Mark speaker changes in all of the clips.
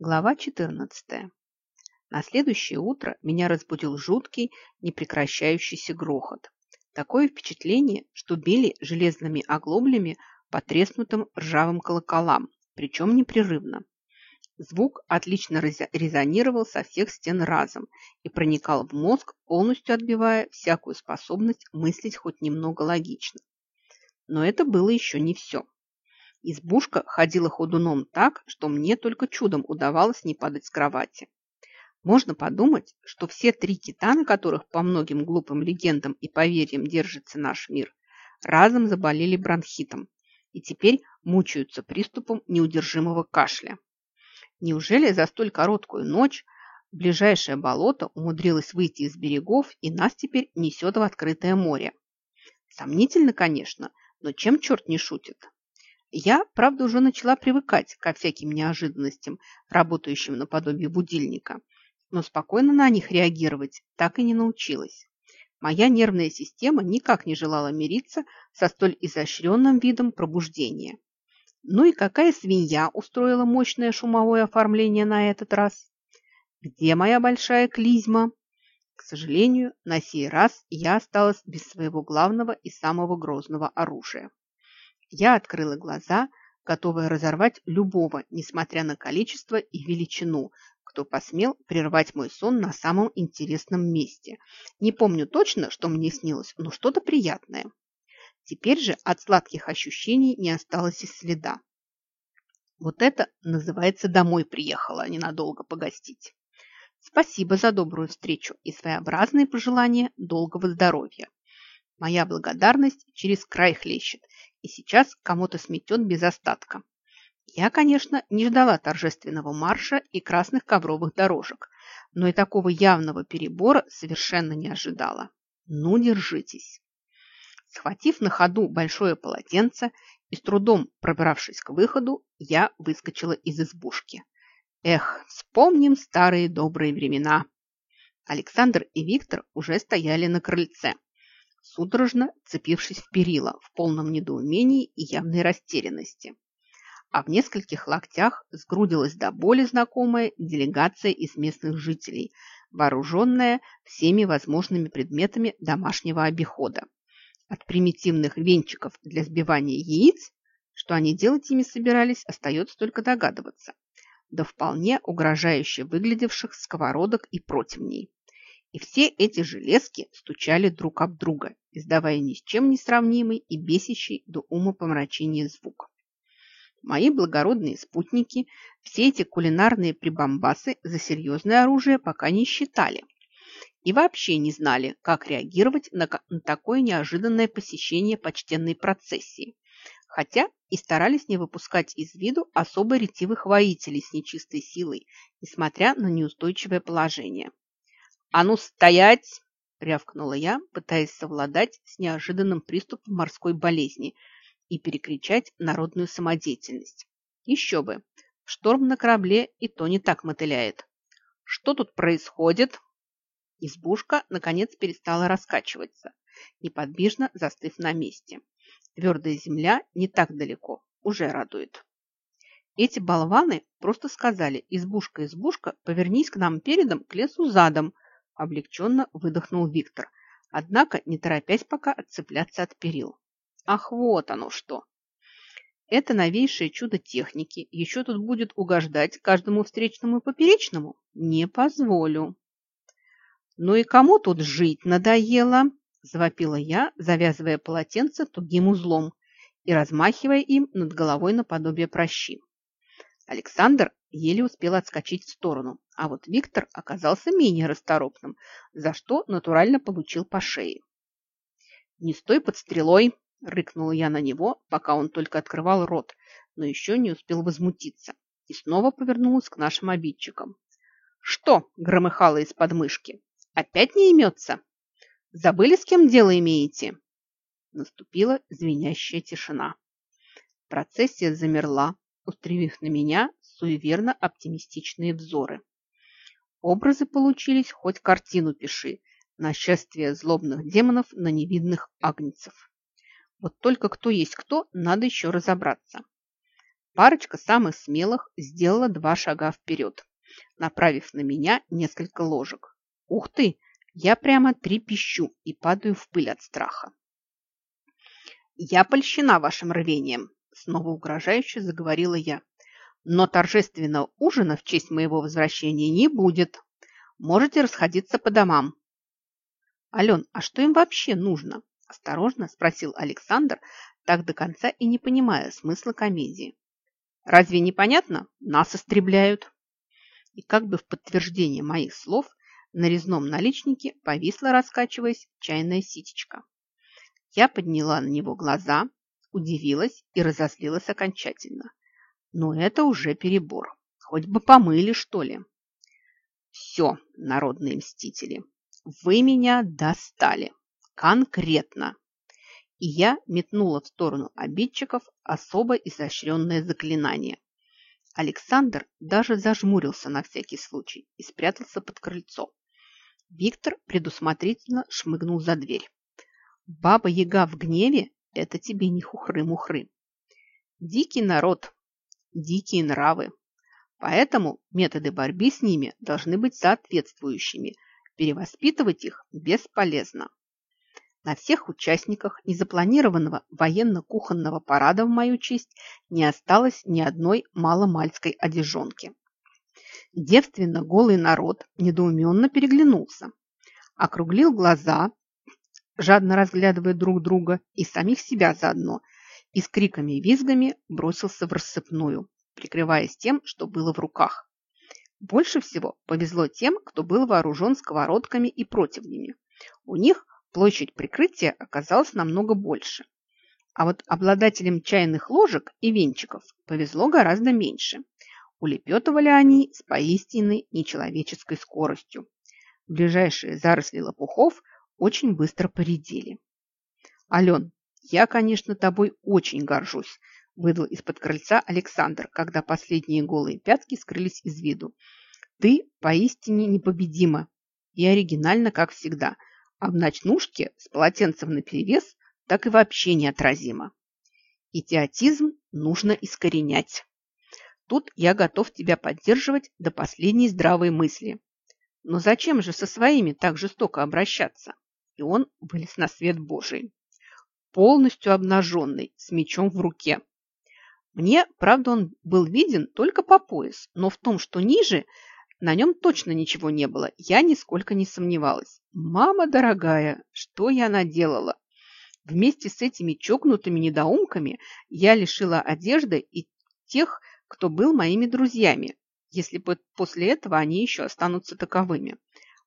Speaker 1: Глава 14. На следующее утро меня разбудил жуткий, непрекращающийся грохот. Такое впечатление, что били железными оглоблями по треснутым ржавым колоколам, причем непрерывно. Звук отлично резонировал со всех стен разом и проникал в мозг, полностью отбивая всякую способность мыслить хоть немного логично. Но это было еще не все. Избушка ходила ходуном так, что мне только чудом удавалось не падать с кровати. Можно подумать, что все три титана, которых по многим глупым легендам и поверьям держится наш мир, разом заболели бронхитом и теперь мучаются приступом неудержимого кашля. Неужели за столь короткую ночь ближайшее болото умудрилось выйти из берегов и нас теперь несет в открытое море? Сомнительно, конечно, но чем черт не шутит? Я, правда, уже начала привыкать ко всяким неожиданностям, работающим наподобие будильника, но спокойно на них реагировать так и не научилась. Моя нервная система никак не желала мириться со столь изощренным видом пробуждения. Ну и какая свинья устроила мощное шумовое оформление на этот раз? Где моя большая клизма? К сожалению, на сей раз я осталась без своего главного и самого грозного оружия. Я открыла глаза, готовая разорвать любого, несмотря на количество и величину, кто посмел прервать мой сон на самом интересном месте. Не помню точно, что мне снилось, но что-то приятное. Теперь же от сладких ощущений не осталось и следа. Вот это называется «домой приехала», ненадолго погостить. Спасибо за добрую встречу и своеобразные пожелания долгого здоровья. Моя благодарность через край хлещет, и сейчас кому-то сметет без остатка. Я, конечно, не ждала торжественного марша и красных ковровых дорожек, но и такого явного перебора совершенно не ожидала. Ну, держитесь. Схватив на ходу большое полотенце и с трудом пробравшись к выходу, я выскочила из избушки. Эх, вспомним старые добрые времена. Александр и Виктор уже стояли на крыльце, судорожно цепившись в перила в полном недоумении и явной растерянности. А в нескольких локтях сгрудилась до боли знакомая делегация из местных жителей, вооруженная всеми возможными предметами домашнего обихода. От примитивных венчиков для сбивания яиц, что они делать ими собирались, остается только догадываться, до вполне угрожающе выглядевших сковородок и противней. И все эти железки стучали друг об друга, издавая ни с чем не сравнимый и бесящий до ума помрачения звук. Мои благородные спутники все эти кулинарные прибамбасы за серьезное оружие пока не считали и вообще не знали, как реагировать на, на такое неожиданное посещение почтенной процессии, хотя и старались не выпускать из виду особо ретивых воителей с нечистой силой, несмотря на неустойчивое положение. «А ну, стоять!» – рявкнула я, пытаясь совладать с неожиданным приступом морской болезни и перекричать народную самодеятельность. Еще бы! Шторм на корабле и то не так мотыляет. «Что тут происходит?» Избушка, наконец, перестала раскачиваться, неподвижно застыв на месте. Твердая земля не так далеко, уже радует. Эти болваны просто сказали «Избушка, избушка, повернись к нам передом, к лесу задом», облегченно выдохнул Виктор, однако не торопясь пока отцепляться от перил. Ах, вот оно что! Это новейшее чудо техники еще тут будет угождать каждому встречному и поперечному? Не позволю. «Ну и кому тут жить надоело?» – завопила я, завязывая полотенце тугим узлом и размахивая им над головой наподобие прощи. Александр еле успел отскочить в сторону, а вот Виктор оказался менее расторопным, за что натурально получил по шее. «Не стой под стрелой!» – рыкнула я на него, пока он только открывал рот, но еще не успел возмутиться, и снова повернулась к нашим обидчикам. «Что?» – громыхало из подмышки. Опять не имется? Забыли, с кем дело имеете?» Наступила звенящая тишина. Процессия замерла, устремив на меня суеверно оптимистичные взоры. Образы получились, хоть картину пиши, нашествие злобных демонов на невидных агнцев. Вот только кто есть кто, надо еще разобраться. Парочка самых смелых сделала два шага вперед, направив на меня несколько ложек. Ух ты! Я прямо трепещу и падаю в пыль от страха. «Я польщена вашим рвением», – снова угрожающе заговорила я. «Но торжественного ужина в честь моего возвращения не будет. Можете расходиться по домам». «Ален, а что им вообще нужно?» – осторожно спросил Александр, так до конца и не понимая смысла комедии. «Разве непонятно? Нас истребляют». И как бы в подтверждение моих слов на резном наличнике повисла, раскачиваясь, чайная ситечка. Я подняла на него глаза, удивилась и разозлилась окончательно. Но это уже перебор. Хоть бы помыли, что ли. Все, народные мстители, вы меня достали. Конкретно. И я метнула в сторону обидчиков особо изощренное заклинание. Александр даже зажмурился на всякий случай и спрятался под крыльцо. Виктор предусмотрительно шмыгнул за дверь. Баба-яга в гневе – это тебе не хухры-мухры. Дикий народ, дикие нравы. Поэтому методы борьбы с ними должны быть соответствующими. Перевоспитывать их бесполезно. На всех участниках незапланированного военно-кухонного парада в мою честь не осталось ни одной маломальской одежонки. Девственно голый народ недоуменно переглянулся, округлил глаза, жадно разглядывая друг друга и самих себя заодно, и с криками и визгами бросился в рассыпную, прикрываясь тем, что было в руках. Больше всего повезло тем, кто был вооружен сковородками и противнями. У них площадь прикрытия оказалась намного больше. А вот обладателям чайных ложек и венчиков повезло гораздо меньше. Улепетывали они с поистиной нечеловеческой скоростью. Ближайшие заросли лопухов очень быстро поредели. «Ален, я, конечно, тобой очень горжусь», выдал из-под крыльца Александр, когда последние голые пятки скрылись из виду. «Ты поистине непобедима и оригинально, как всегда, а в ночнушке с полотенцем наперевес так и вообще неотразимо. Идиотизм нужно искоренять». Тут я готов тебя поддерживать до последней здравой мысли. Но зачем же со своими так жестоко обращаться? И он вылез на свет Божий. Полностью обнаженный, с мечом в руке. Мне, правда, он был виден только по пояс, но в том, что ниже, на нем точно ничего не было. Я нисколько не сомневалась. Мама дорогая, что я наделала? Вместе с этими чокнутыми недоумками я лишила одежды и тех, кто был моими друзьями, если после этого они еще останутся таковыми.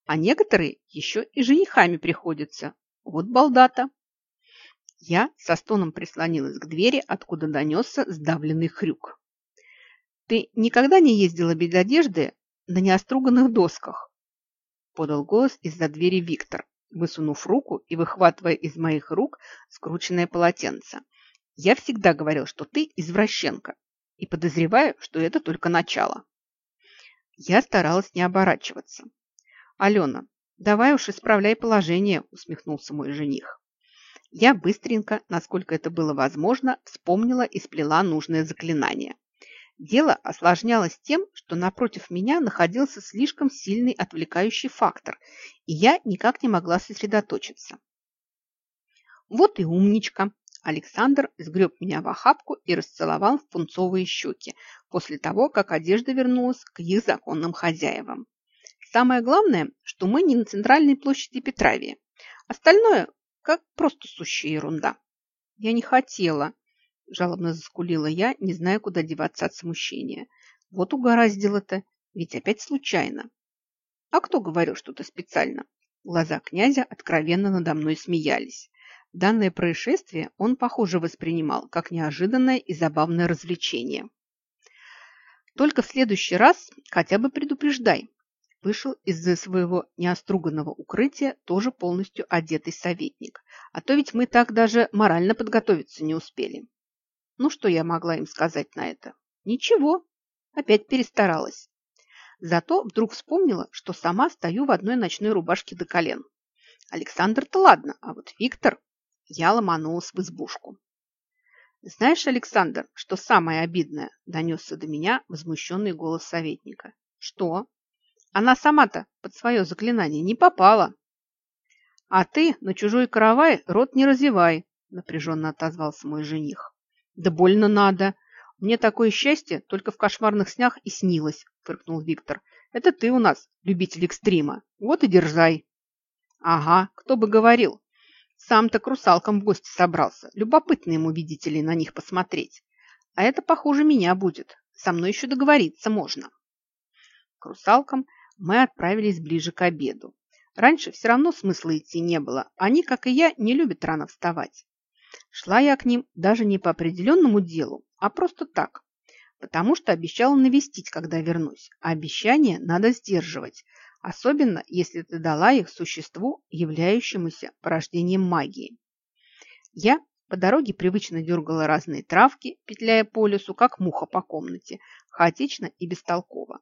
Speaker 1: А некоторые еще и женихами приходятся. Вот балдата. Я со стоном прислонилась к двери, откуда донесся сдавленный хрюк. «Ты никогда не ездила без одежды на неоструганных досках?» Подал голос из-за двери Виктор, высунув руку и выхватывая из моих рук скрученное полотенце. «Я всегда говорил, что ты извращенка, и подозреваю, что это только начало. Я старалась не оборачиваться. «Алена, давай уж исправляй положение», – усмехнулся мой жених. Я быстренько, насколько это было возможно, вспомнила и сплела нужное заклинание. Дело осложнялось тем, что напротив меня находился слишком сильный отвлекающий фактор, и я никак не могла сосредоточиться. Вот и умничка. Александр сгреб меня в охапку и расцеловал в пунцовые щеки после того, как одежда вернулась к их законным хозяевам. Самое главное, что мы не на центральной площади Петравии. Остальное как просто сущая ерунда. Я не хотела, жалобно заскулила я, не зная, куда деваться от смущения. Вот угораздило-то, ведь опять случайно. А кто говорил что-то специально? Глаза князя откровенно надо мной смеялись. Данное происшествие он, похоже, воспринимал как неожиданное и забавное развлечение. «Только в следующий раз хотя бы предупреждай», вышел из-за своего неоструганного укрытия тоже полностью одетый советник. А то ведь мы так даже морально подготовиться не успели. Ну, что я могла им сказать на это? Ничего, опять перестаралась. Зато вдруг вспомнила, что сама стою в одной ночной рубашке до колен. Александр-то ладно, а вот Виктор... Я ломанулась в избушку. «Знаешь, Александр, что самое обидное?» – донесся до меня возмущенный голос советника. «Что? Она сама-то под свое заклинание не попала». «А ты на чужой каравай рот не развивай», – напряженно отозвался мой жених. «Да больно надо. Мне такое счастье только в кошмарных снях и снилось», – фыркнул Виктор. «Это ты у нас любитель экстрима. Вот и дерзай». «Ага, кто бы говорил. Сам-то к русалкам в гости собрался. Любопытно ему, видите ли, на них посмотреть. А это похуже меня будет. Со мной еще договориться можно. К русалкам мы отправились ближе к обеду. Раньше все равно смысла идти не было. Они, как и я, не любят рано вставать. Шла я к ним даже не по определенному делу, а просто так. Потому что обещала навестить, когда вернусь. А обещание надо сдерживать, особенно если ты дала их существу, являющемуся порождением магии. Я по дороге привычно дергала разные травки, петляя по лесу, как муха по комнате, хаотично и бестолково.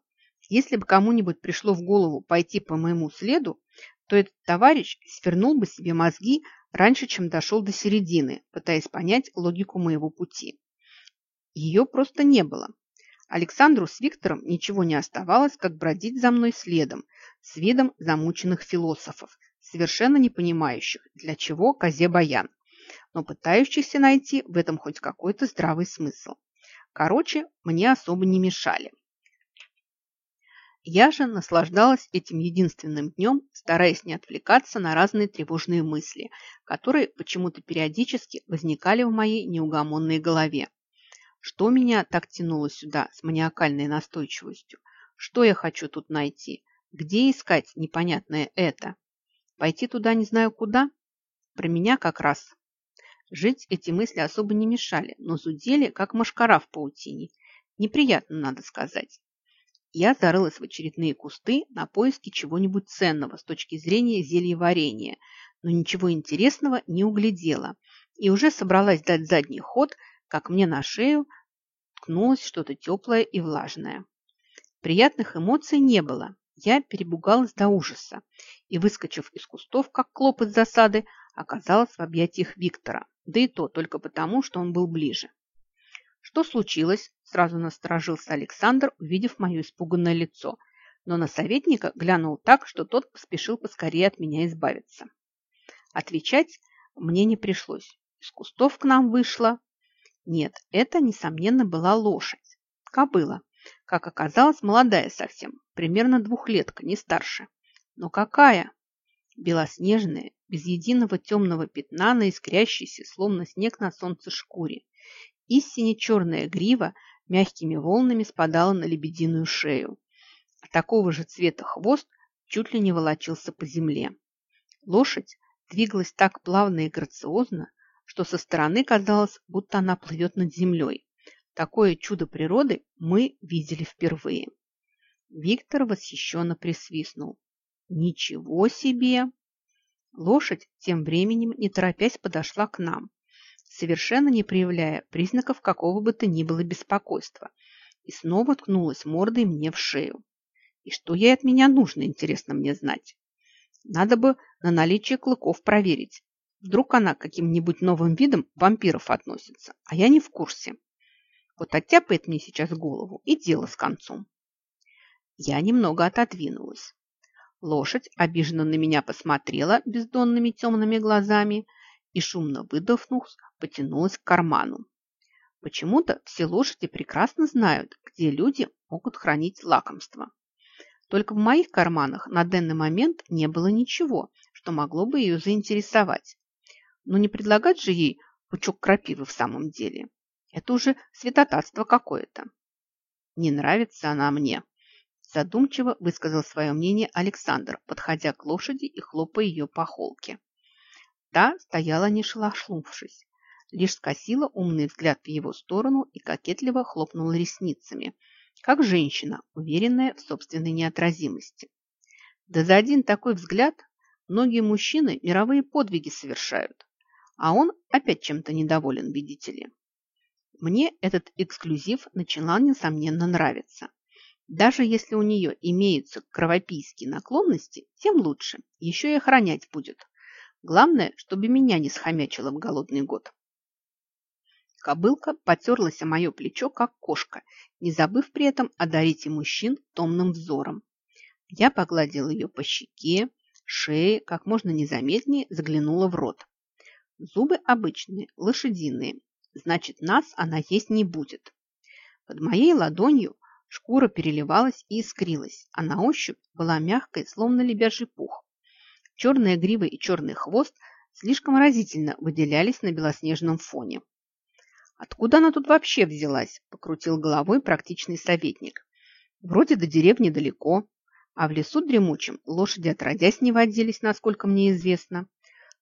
Speaker 1: Если бы кому-нибудь пришло в голову пойти по моему следу, то этот товарищ свернул бы себе мозги раньше, чем дошел до середины, пытаясь понять логику моего пути. Ее просто не было. Александру с Виктором ничего не оставалось, как бродить за мной следом, с видом замученных философов, совершенно не понимающих, для чего козе баян, но пытающихся найти в этом хоть какой-то здравый смысл. Короче, мне особо не мешали. Я же наслаждалась этим единственным днем, стараясь не отвлекаться на разные тревожные мысли, которые почему-то периодически возникали в моей неугомонной голове. Что меня так тянуло сюда с маниакальной настойчивостью? Что я хочу тут найти? Где искать непонятное это? Пойти туда не знаю куда? Про меня как раз. Жить эти мысли особо не мешали, но зудели, как машкара в паутине. Неприятно, надо сказать. Я зарылась в очередные кусты на поиски чего-нибудь ценного с точки зрения зельеварения, но ничего интересного не углядела и уже собралась дать задний ход, как мне на шею ткнулось что-то теплое и влажное. Приятных эмоций не было. Я перебугалась до ужаса и, выскочив из кустов, как клоп из засады, оказалась в объятиях Виктора, да и то только потому, что он был ближе. «Что случилось?» – сразу насторожился Александр, увидев мое испуганное лицо, но на советника глянул так, что тот поспешил поскорее от меня избавиться. Отвечать мне не пришлось. Из кустов к нам вышла нет, это, несомненно, была лошадь. Кобыла. Как оказалось, молодая совсем, примерно двухлетка, не старше. Но какая? Белоснежная, без единого темного пятна на искрящейся, словно снег на солнце шкуре. И сине-черная грива мягкими волнами спадала на лебединую шею. Такого же цвета хвост чуть ли не волочился по земле. Лошадь двигалась так плавно и грациозно, что со стороны казалось, будто она плывет над землей. Такое чудо природы мы видели впервые. Виктор восхищенно присвистнул. «Ничего себе!» Лошадь тем временем, не торопясь, подошла к нам, совершенно не проявляя признаков какого бы то ни было беспокойства, и снова ткнулась мордой мне в шею. И что ей от меня нужно, интересно мне знать. Надо бы на наличие клыков проверить, Вдруг она каким-нибудь новым видом вампиров относится, а я не в курсе. Вот оттяпает мне сейчас голову и дело с концом. Я немного отодвинулась. Лошадь обиженно на меня посмотрела бездонными темными глазами и, шумно выдохнув, потянулась к карману. Почему-то все лошади прекрасно знают, где люди могут хранить лакомство. Только в моих карманах на данный момент не было ничего, что могло бы ее заинтересовать. Но не предлагать же ей пучок крапивы в самом деле. Это уже святотатство какое-то. Не нравится она мне. Задумчиво высказал свое мнение Александр, подходя к лошади и хлопая ее по холке. Та стояла не шелохнувшись, лишь скосила умный взгляд в его сторону и кокетливо хлопнула ресницами, как женщина, уверенная в собственной неотразимости. Да за один такой взгляд многие мужчины мировые подвиги совершают, а он опять чем-то недоволен, видите ли. Мне этот эксклюзив начала несомненно нравиться. Даже если у нее имеются кровопийские наклонности, тем лучше. Еще и охранять будет. Главное, чтобы меня не схомячило в голодный год. Кобылка потерлась о мое плечо, как кошка, не забыв при этом одарить и мужчин томным взором. Я погладила ее по щеке, шее, как можно незаметнее заглянула в рот. Зубы обычные, лошадиные, значит, нас она есть не будет. Под моей ладонью шкура переливалась и искрилась, а на ощупь была мягкой, словно лебяжий пух. Черная грива и черный хвост слишком разительно выделялись на белоснежном фоне. «Откуда она тут вообще взялась?» – покрутил головой практичный советник. «Вроде до деревни далеко, а в лесу дремучем лошади отродясь не водились, насколько мне известно.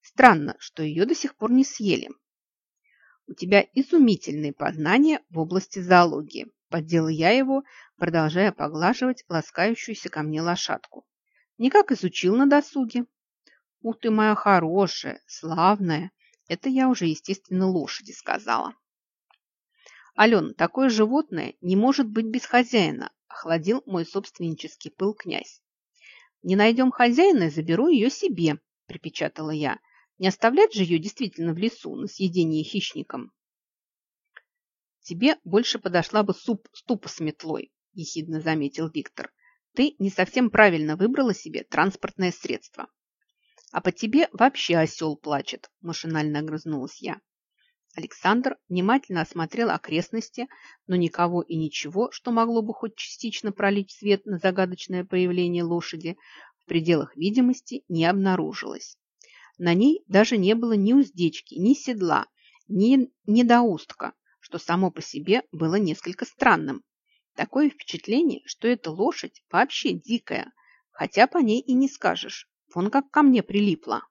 Speaker 1: Странно, что ее до сих пор не съели». «У тебя изумительные познания в области зоологии», – поддела я его, продолжая поглаживать ласкающуюся ко мне лошадку. «Никак изучил на досуге». «Ух ты моя хорошая, славная!» Это я уже, естественно, лошади сказала. «Алена, такое животное не может быть без хозяина», – охладил мой собственнический пыл князь. «Не найдем хозяина, заберу ее себе», – припечатала я. «Не оставлять же ее действительно в лесу на съедение хищникам». «Тебе больше подошла бы суп ступа с метлой», – ехидно заметил Виктор. «Ты не совсем правильно выбрала себе транспортное средство». «А по тебе вообще осел плачет», – машинально огрызнулась я. Александр внимательно осмотрел окрестности, но никого и ничего, что могло бы хоть частично пролить свет на загадочное появление лошади, в пределах видимости не обнаружилось. На ней даже не было ни уздечки, ни седла, ни недоустка, что само по себе было несколько странным. Такое впечатление, что эта лошадь вообще дикая, хотя по ней и не скажешь. Вон как ко мне прилипла.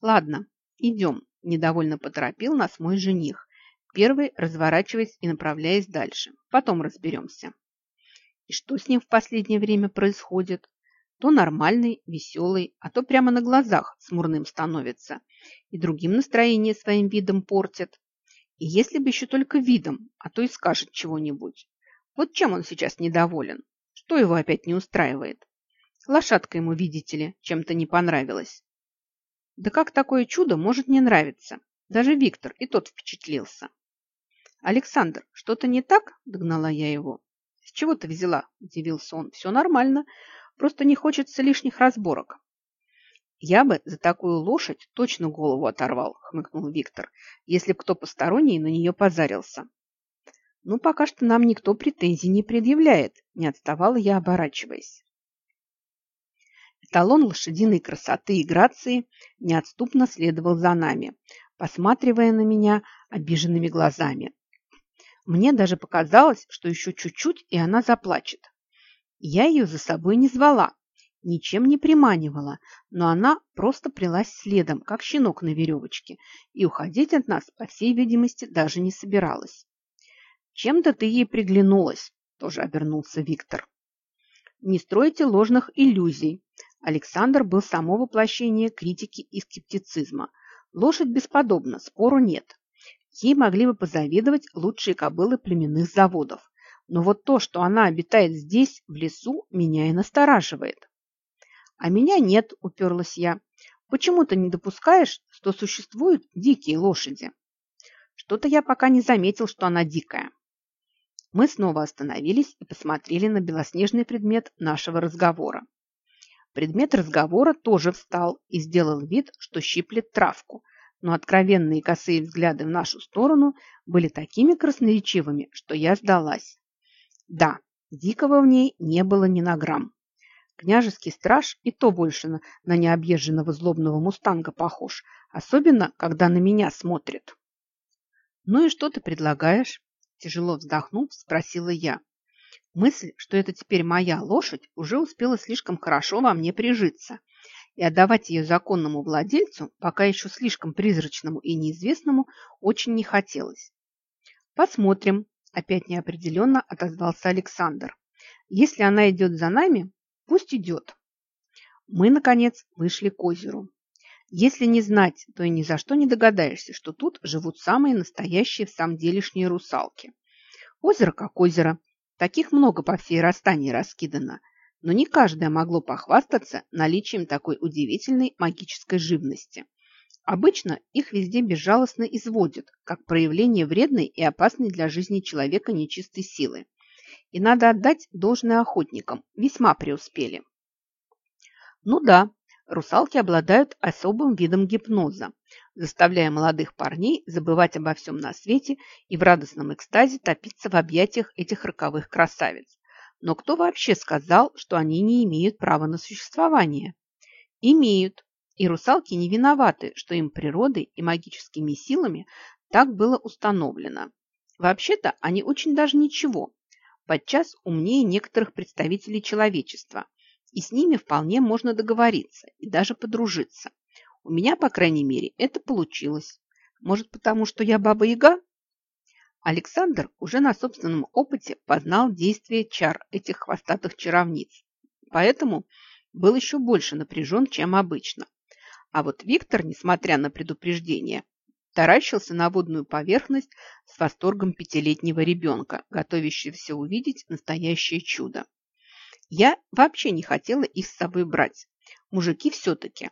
Speaker 1: Ладно, идем, Недовольно поторопил нас мой жених, первый разворачиваясь и направляясь дальше. Потом разберемся. И что с ним в последнее время происходит? То нормальный, веселый, а то прямо на глазах смурным становится. И другим настроение своим видом портит. И если бы еще только видом, а то и скажет чего-нибудь. Вот чем он сейчас недоволен? Что его опять не устраивает? Лошадка ему, видите ли, чем-то не понравилась. Да как такое чудо может не нравиться? Даже Виктор и тот впечатлился. «Александр, что-то не так?» – догнала я его. «С чего ты взяла?» – удивился он. «Все нормально, просто не хочется лишних разборок». «Я бы за такую лошадь точно голову оторвал», – хмыкнул Виктор, «если б кто посторонний на нее позарился». «Ну, пока что нам никто претензий не предъявляет», – не отставала я, оборачиваясь. Эталон лошадиной красоты и грации неотступно следовал за нами, посматривая на меня обиженными глазами. Мне даже показалось, что еще чуть-чуть, и она заплачет. Я ее за собой не звала, ничем не приманивала, но она просто плелась следом, как щенок на веревочке, и уходить от нас, по всей видимости, даже не собиралась. «Чем-то ты ей приглянулась», – тоже обернулся Виктор. «Не стройте ложных иллюзий. Александр был само воплощение критики и скептицизма. Лошадь бесподобна, спору нет. Ей могли бы позавидовать лучшие кобылы племенных заводов. Но вот то, что она обитает здесь, в лесу, меня и настораживает. А меня нет, уперлась я. Почему ты не допускаешь, что существуют дикие лошади? Что-то я пока не заметил, что она дикая. Мы снова остановились и посмотрели на белоснежный предмет нашего разговора. Предмет разговора тоже встал и сделал вид, что щиплет травку, но откровенные косые взгляды в нашу сторону были такими красноречивыми, что я сдалась. Да, дикого в ней не было ни на грамм. Княжеский страж и то больше на, на необъезженного злобного мустанга похож, особенно, когда на меня смотрит. «Ну и что ты предлагаешь?» Тяжело вздохнув, спросила я. Мысль, что это теперь моя лошадь, уже успела слишком хорошо во мне прижиться, и отдавать ее законному владельцу, пока еще слишком призрачному и неизвестному, очень не хотелось. «Посмотрим», – опять неопределенно отозвался Александр. «Если она идет за нами, пусть идет». Мы, наконец, вышли к озеру. Если не знать, то и ни за что не догадаешься, что тут живут самые настоящие в самом делешние русалки. Озеро как озеро – Таких много по всей Растании раскидано, но не каждое могло похвастаться наличием такой удивительной магической живности. Обычно их везде безжалостно изводят, как проявление вредной и опасной для жизни человека нечистой силы. И надо отдать должное охотникам, весьма преуспели. Ну да, русалки обладают особым видом гипноза, заставляя молодых парней забывать обо всем на свете и в радостном экстазе топиться в объятиях этих роковых красавиц. Но кто вообще сказал, что они не имеют права на существование? Имеют. И русалки не виноваты, что им природой и магическими силами так было установлено. Вообще-то они очень даже ничего, подчас умнее некоторых представителей человечества, и с ними вполне можно договориться и даже подружиться. У меня, по крайней мере, это получилось. Может, потому что я баба-яга? Александр уже на собственном опыте познал действие чар этих хвостатых чаровниц, поэтому был еще больше напряжен, чем обычно. А вот Виктор, несмотря на предупреждение, таращился на водную поверхность с восторгом пятилетнего ребенка, готовящегося увидеть настоящее чудо. Я вообще не хотела их с собой брать. Мужики все-таки.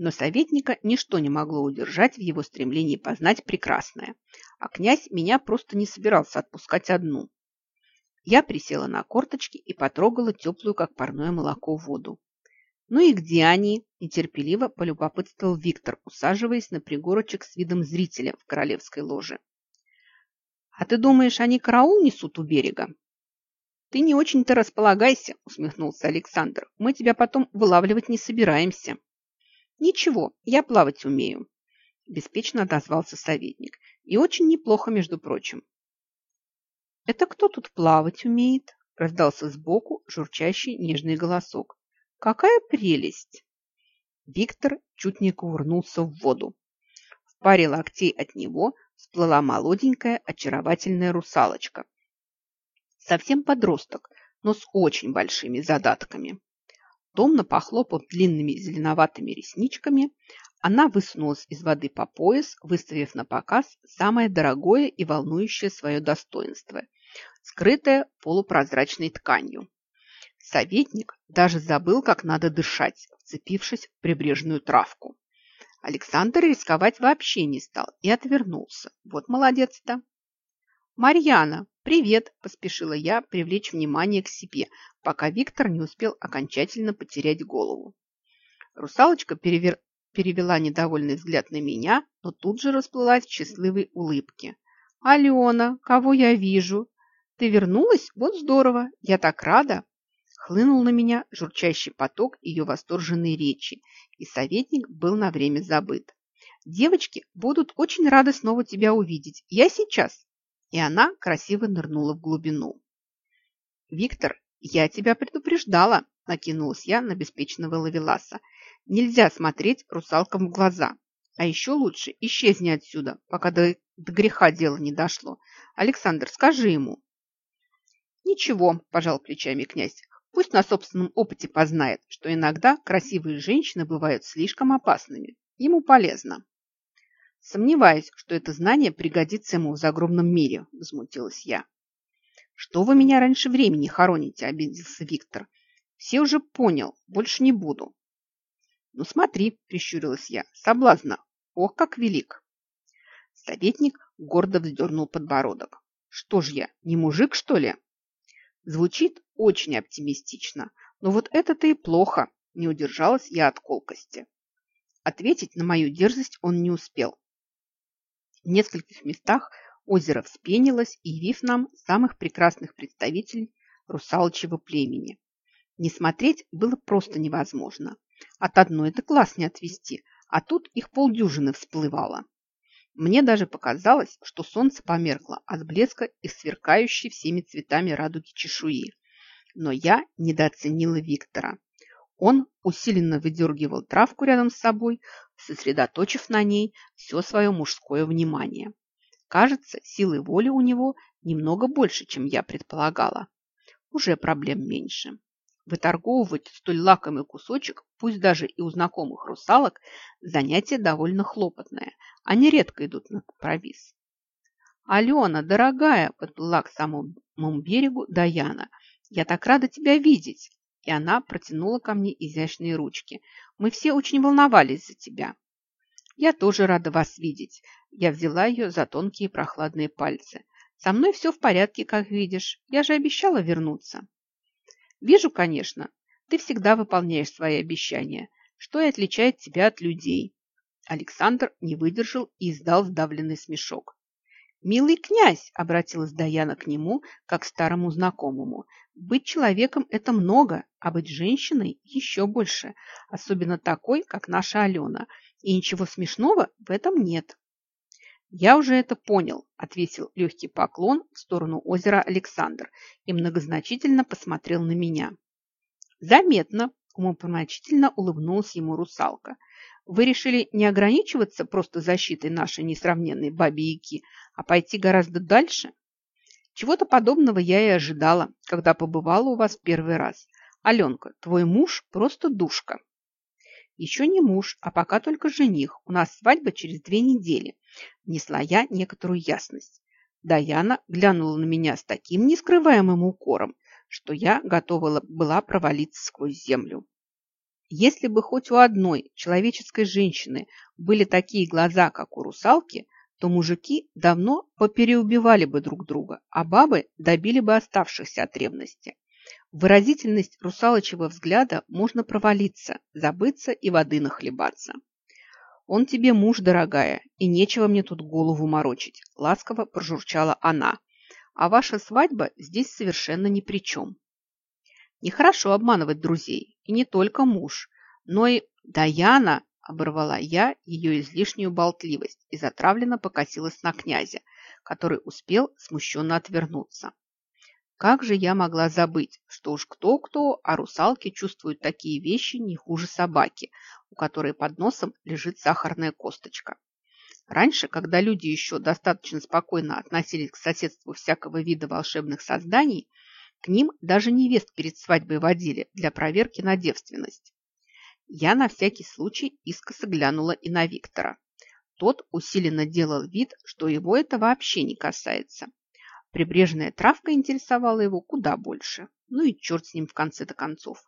Speaker 1: Но советника ничто не могло удержать в его стремлении познать прекрасное. А князь меня просто не собирался отпускать одну. Я присела на корточки и потрогала теплую, как парное молоко, воду. «Ну и где они?» – нетерпеливо полюбопытствовал Виктор, усаживаясь на пригорочек с видом зрителя в королевской ложе. «А ты думаешь, они караул несут у берега?» «Ты не очень-то располагайся», – усмехнулся Александр. «Мы тебя потом вылавливать не собираемся». «Ничего, я плавать умею», – беспечно отозвался советник. «И очень неплохо, между прочим». «Это кто тут плавать умеет?» – раздался сбоку журчащий нежный голосок. Какая прелесть! Виктор чуть не кувырнулся в воду. В паре локтей от него всплыла молоденькая, очаровательная русалочка. Совсем подросток, но с очень большими задатками. Томно похлопав длинными зеленоватыми ресничками, она высунулась из воды по пояс, выставив на показ самое дорогое и волнующее свое достоинство, скрытое полупрозрачной тканью. Советник даже забыл, как надо дышать, вцепившись в прибрежную травку. Александр рисковать вообще не стал и отвернулся. Вот молодец-то. «Марьяна, привет!» – поспешила я привлечь внимание к себе, пока Виктор не успел окончательно потерять голову. Русалочка перевер... перевела недовольный взгляд на меня, но тут же расплылась в счастливой улыбке. «Алена, кого я вижу? Ты вернулась? Вот здорово! Я так рада!» Хлынул на меня журчащий поток ее восторженной речи, и советник был на время забыт. «Девочки будут очень рады снова тебя увидеть. Я сейчас!» И она красиво нырнула в глубину. «Виктор, я тебя предупреждала!» накинулась я на беспечного ловеласа. «Нельзя смотреть русалкам в глаза. А еще лучше исчезни отсюда, пока до, до греха дело не дошло. Александр, скажи ему». «Ничего», – пожал плечами князь, Пусть на собственном опыте познает, что иногда красивые женщины бывают слишком опасными. Ему полезно. Сомневаюсь, что это знание пригодится ему в загробном мире, возмутилась я. Что вы меня раньше времени хороните, обиделся Виктор. Все уже понял, больше не буду. Ну смотри, прищурилась я, соблазна, ох, как велик. Советник гордо вздернул подбородок. Что ж я, не мужик, что ли? Звучит очень оптимистично, но вот это-то и плохо, не удержалась я от колкости. Ответить на мою дерзость он не успел. В нескольких местах озеро вспенилось, явив нам самых прекрасных представителей русалочьего племени. Не смотреть было просто невозможно. От одной это класс не отвести, а тут их полдюжины всплывало. Мне даже показалось, что солнце померкло от блеска и сверкающей всеми цветами радуги чешуи. Но я недооценила Виктора. Он усиленно выдергивал травку рядом с собой, сосредоточив на ней все свое мужское внимание. Кажется, силы воли у него немного больше, чем я предполагала. Уже проблем меньше. Выторговывать столь лакомый кусочек, пусть даже и у знакомых русалок, занятие довольно хлопотное. Они редко идут на компромисс. «Алена, дорогая!» – подплыла к самому берегу Даяна. «Я так рада тебя видеть!» И она протянула ко мне изящные ручки. «Мы все очень волновались за тебя». Я тоже рада вас видеть. Я взяла ее за тонкие прохладные пальцы. Со мной все в порядке, как видишь. Я же обещала вернуться. Вижу, конечно. Ты всегда выполняешь свои обещания, что и отличает тебя от людей. Александр не выдержал и издал сдавленный смешок. «Милый князь!» – обратилась Даяна к нему, как к старому знакомому. «Быть человеком – это много, а быть женщиной – еще больше, особенно такой, как наша Алена, и ничего смешного в этом нет». «Я уже это понял», – ответил легкий поклон в сторону озера Александр и многозначительно посмотрел на меня. «Заметно», – умопомрачительно улыбнулась ему русалка – вы решили не ограничиваться просто защитой нашей несравненной бабе-яки, а пойти гораздо дальше? Чего-то подобного я и ожидала, когда побывала у вас первый раз. Аленка, твой муж просто душка. Еще не муж, а пока только жених. У нас свадьба через две недели. Внесла я некоторую ясность. Даяна глянула на меня с таким нескрываемым укором, что я готова была провалиться сквозь землю. Если бы хоть у одной человеческой женщины были такие глаза, как у русалки, то мужики давно попереубивали бы друг друга, а бабы добили бы оставшихся от ревности. Выразительность русалочего взгляда можно провалиться, забыться и воды нахлебаться. «Он тебе муж, дорогая, и нечего мне тут голову морочить», – ласково прожурчала она. «А ваша свадьба здесь совершенно ни при чем». Нехорошо обманывать друзей, и не только муж, но и Даяна, оборвала я ее излишнюю болтливость и затравленно покосилась на князя, который успел смущенно отвернуться. Как же я могла забыть, что уж кто-кто, а русалки чувствуют такие вещи не хуже собаки, у которой под носом лежит сахарная косточка. Раньше, когда люди еще достаточно спокойно относились к соседству всякого вида волшебных созданий, к ним даже невест перед свадьбой водили для проверки на девственность. Я на всякий случай искоса глянула и на Виктора. Тот усиленно делал вид, что его это вообще не касается. Прибрежная травка интересовала его куда больше. Ну и черт с ним в конце-то концов.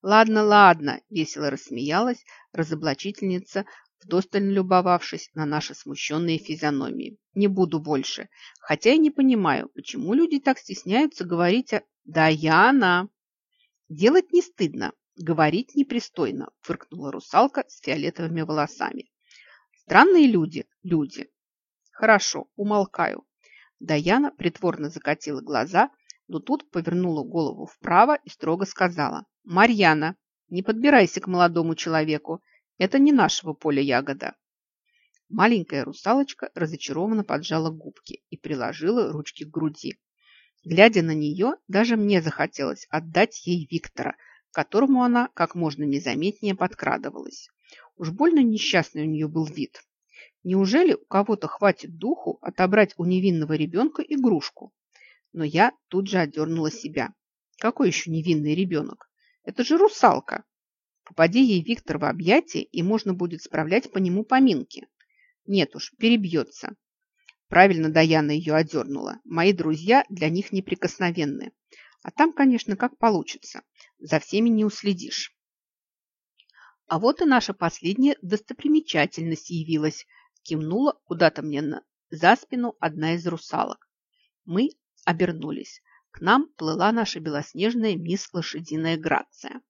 Speaker 1: «Ладно, ладно», – весело рассмеялась разоблачительница вдосталь любовавшись на наши смущенные физиономии. Не буду больше, хотя и не понимаю, почему люди так стесняются говорить о «Даяна». Делать не стыдно, говорить непристойно, фыркнула русалка с фиолетовыми волосами. Странные люди, люди. Хорошо, умолкаю. Даяна притворно закатила глаза, но тут повернула голову вправо и строго сказала. «Марьяна, не подбирайся к молодому человеку. Это не нашего поля ягода. Маленькая русалочка разочарованно поджала губки и приложила ручки к груди. Глядя на нее, даже мне захотелось отдать ей Виктора, которому она как можно незаметнее подкрадывалась. Уж больно несчастный у нее был вид. Неужели у кого-то хватит духу отобрать у невинного ребенка игрушку? Но я тут же отдернула себя. Какой еще невинный ребенок? Это же русалка. Попади ей Виктор в объятия, и можно будет справлять по нему поминки. Нет уж, перебьется. Правильно Даяна ее одернула. Мои друзья для них неприкосновенны. А там, конечно, как получится. За всеми не уследишь. А вот и наша последняя достопримечательность явилась. Кивнула куда-то мне на... за спину одна из русалок. Мы обернулись. К нам плыла наша белоснежная мисс Лошадиная Грация.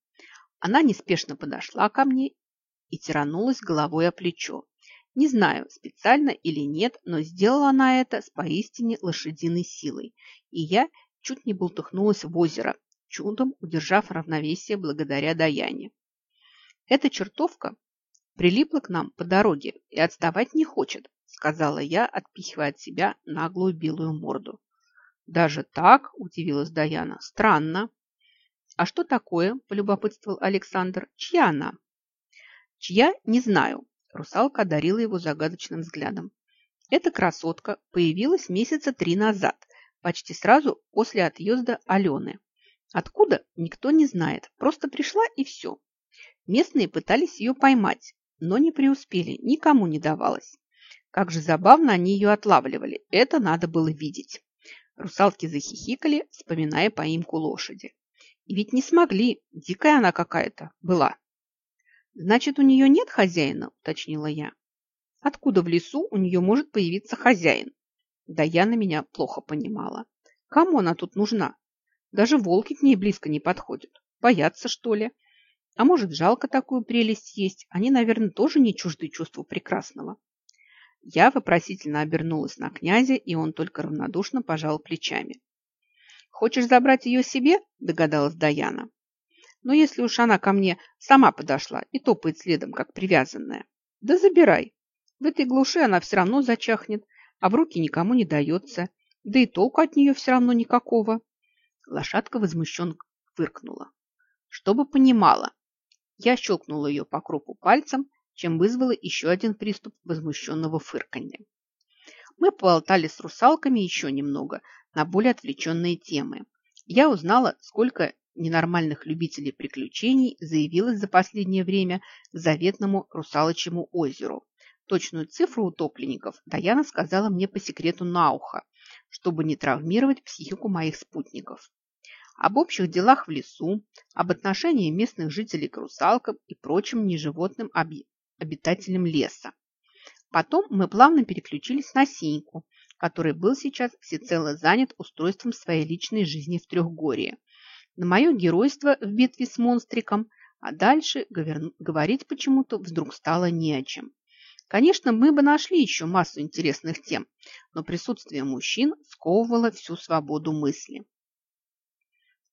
Speaker 1: Она неспешно подошла ко мне и тиранулась головой о плечо. Не знаю, специально или нет, но сделала она это с поистине лошадиной силой, и я чуть не болтыхнулась в озеро, чудом удержав равновесие благодаря Даяне. Эта чертовка прилипла к нам по дороге и отставать не хочет, сказала я, отпихивая от себя наглую белую морду. Даже так, удивилась Даяна, странно. «А что такое?» – полюбопытствовал Александр. «Чья она?» «Чья? Не знаю». Русалка одарила его загадочным взглядом. Эта красотка появилась месяца три назад, почти сразу после отъезда Алены. Откуда, никто не знает. Просто пришла и все. Местные пытались ее поймать, но не преуспели, никому не давалось. Как же забавно они ее отлавливали. Это надо было видеть. Русалки захихикали, вспоминая поимку лошади. Ведь не смогли, дикая она какая-то была. Значит, у нее нет хозяина, уточнила я. Откуда в лесу у нее может появиться хозяин? Даяна меня плохо понимала. Кому она тут нужна? Даже волки к ней близко не подходят. Боятся, что ли? А может, жалко такую прелесть есть? Они, наверное, тоже не чужды чувству прекрасного. Я вопросительно обернулась на князя, и он только равнодушно пожал плечами. «Хочешь забрать ее себе?» – догадалась Даяна. «Но если уж она ко мне сама подошла и топает следом, как привязанная, да забирай. В этой глуши она все равно зачахнет, а в руки никому не дается, да и толку от нее все равно никакого». Лошадка возмущенно фыркнула. Чтобы понимала, я щелкнула ее по кругу пальцем, чем вызвала еще один приступ возмущенного фырканья. Мы поболтали с русалками еще немного на более отвлеченные темы. Я узнала, сколько ненормальных любителей приключений заявилось за последнее время к заветному русалочьему озеру. Точную цифру утопленников Даяна сказала мне по секрету на ухо, чтобы не травмировать психику моих спутников об общих делах в лесу, об отношении местных жителей к русалкам и прочим неживотным обитателям леса. Потом мы плавно переключились на Синьку, который был сейчас всецело занят устройством своей личной жизни в Трехгорье, на мое геройство в битве с монстриком, а дальше говорить почему-то вдруг стало не о чем. Конечно, мы бы нашли еще массу интересных тем, но присутствие мужчин сковывало всю свободу мысли.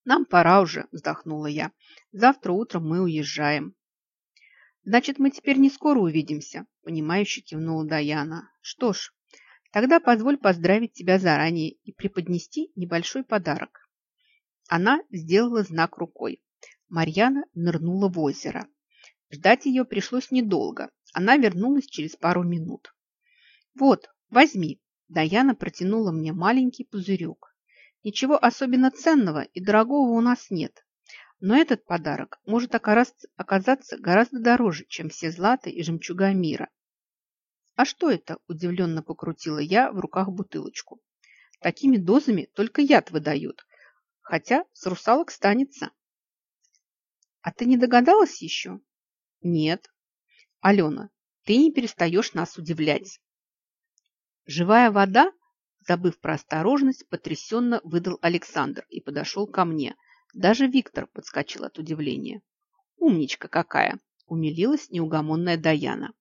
Speaker 1: «Нам пора уже», – вздохнула я. «Завтра утром мы уезжаем». «Значит, мы теперь не скоро увидимся», – понимающе кивнула Даяна. «Что ж, тогда позволь поздравить тебя заранее и преподнести небольшой подарок». Она сделала знак рукой. Марьяна нырнула в озеро. Ждать ее пришлось недолго. Она вернулась через пару минут. «Вот, возьми». Даяна протянула мне маленький пузырек. Ничего особенно ценного и дорогого у нас нет. Но этот подарок может оказаться гораздо дороже, чем все златы и жемчуга мира. «А что это?» – удивленно покрутила я в руках бутылочку. «Такими дозами только яд выдают, хотя с русалок станется». «А ты не догадалась еще?» «Нет». «Алена, ты не перестаешь нас удивлять». Живая вода Забыв про осторожность, потрясенно выдал Александр и подошел ко мне. Даже Виктор подскочил от удивления. «Умничка какая!» – умилилась неугомонная Даяна.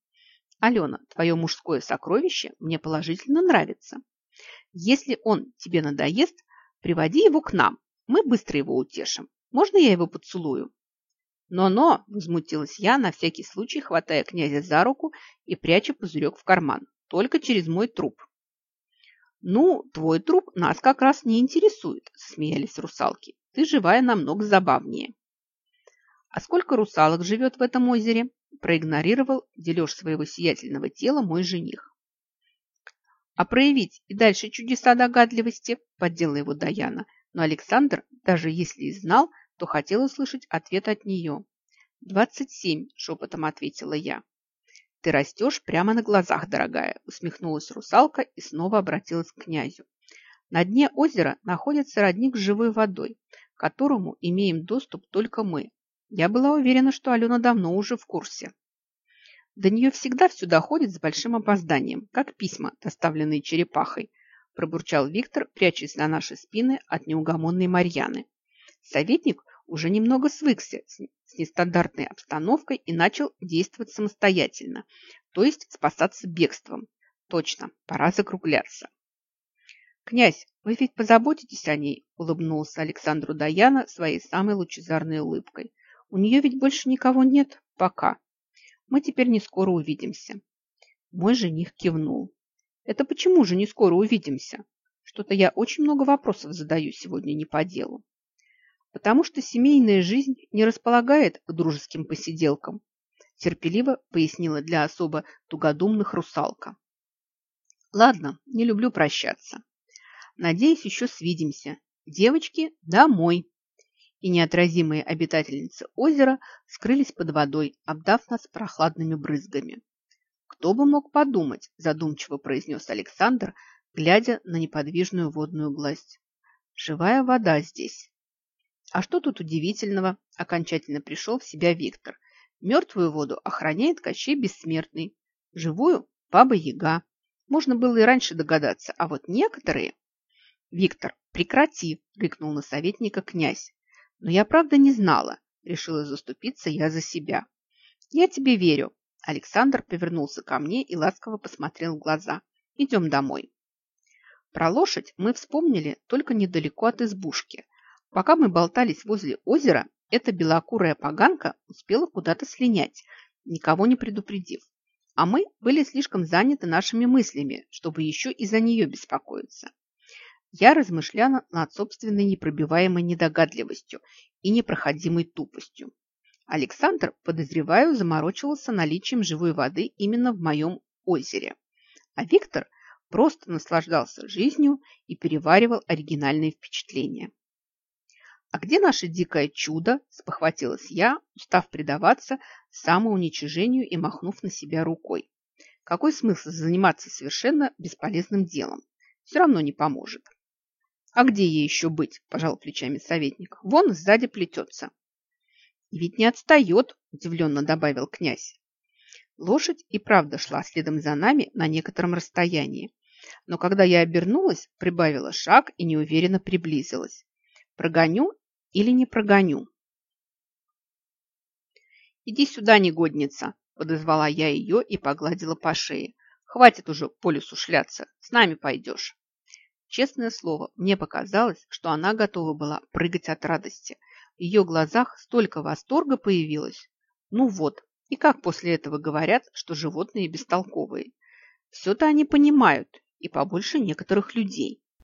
Speaker 1: «Алена, твое мужское сокровище мне положительно нравится. Если он тебе надоест, приводи его к нам, мы быстро его утешим. Можно я его поцелую?» «Но-но!» – возмутилась я, на всякий случай хватая князя за руку и пряча пузырек в карман. «Только через мой труп». «Ну, твой труп нас как раз не интересует», – смеялись русалки. «Ты живая намного забавнее». «А сколько русалок живет в этом озере?» – проигнорировал дележ своего сиятельного тела мой жених. «А проявить и дальше чудеса догадливости?» – поддела его Даяна. Но Александр, даже если и знал, то хотел услышать ответ от нее. «Двадцать семь», – шепотом ответила я. «Ты растешь прямо на глазах, дорогая», – усмехнулась русалка и снова обратилась к князю. «На дне озера находится родник с живой водой, к которому имеем доступ только мы. Я была уверена, что Алена давно уже в курсе». «До нее всегда все доходит с большим опозданием, как письма, доставленные черепахой», – пробурчал Виктор, прячась на наши спины от неугомонной Марьяны. Советник уже немного свыкся с нестандартной обстановкой и начал действовать самостоятельно, то есть спасаться бегством. Точно, пора закругляться. «Князь, вы ведь позаботитесь о ней?» – улыбнулся Александру Даяна своей самой лучезарной улыбкой. «У нее ведь больше никого нет? Пока. Мы теперь не скоро увидимся». Мой жених кивнул. «Это почему же не скоро увидимся? Что-то я очень много вопросов задаю сегодня не по делу» потому что семейная жизнь не располагает к дружеским посиделкам, терпеливо пояснила для особо тугодумных русалка. Ладно, не люблю прощаться. Надеюсь, еще свидимся. Девочки, домой. И неотразимые обитательницы озера скрылись под водой, обдав нас прохладными брызгами. Кто бы мог подумать, задумчиво произнес Александр, глядя на неподвижную водную гладь. Живая вода здесь. А что тут удивительного? Окончательно пришел в себя Виктор. Мертвую воду охраняет Кощей Бессмертный. Живую Баба-Яга. Можно было и раньше догадаться, а вот некоторые... Виктор, прекрати, рыкнул на советника князь. Но я правда не знала. Решила заступиться я за себя. Я тебе верю. Александр повернулся ко мне и ласково посмотрел в глаза. Идем домой. Про лошадь мы вспомнили только недалеко от избушки. Пока мы болтались возле озера, эта белокурая поганка успела куда-то слинять, никого не предупредив. А мы были слишком заняты нашими мыслями, чтобы еще и за нее беспокоиться. Я размышляла над собственной непробиваемой недогадливостью и непроходимой тупостью. Александр, подозреваю, заморочился наличием живой воды именно в моем озере. А Виктор просто наслаждался жизнью и переваривал оригинальные впечатления. «А где наше дикое чудо?» – спохватилась я, устав предаваться самоуничижению и махнув на себя рукой. Какой смысл заниматься совершенно бесполезным делом? Все равно не поможет. «А где ей еще быть?» – пожал плечами советник. «Вон сзади плетется». «И ведь не отстает», – удивленно добавил князь. Лошадь и правда шла следом за нами на некотором расстоянии. Но когда я обернулась, прибавила шаг и неуверенно приблизилась. Прогоню или не прогоню. «Иди сюда, негодница!» – подозвала я ее и погладила по шее. «Хватит уже по лесу шляться, с нами пойдешь». Честное слово, мне показалось, что она готова была прыгать от радости. В ее глазах столько восторга появилось. Ну вот, и как после этого говорят, что животные бестолковые? Все-то они понимают, и побольше некоторых людей.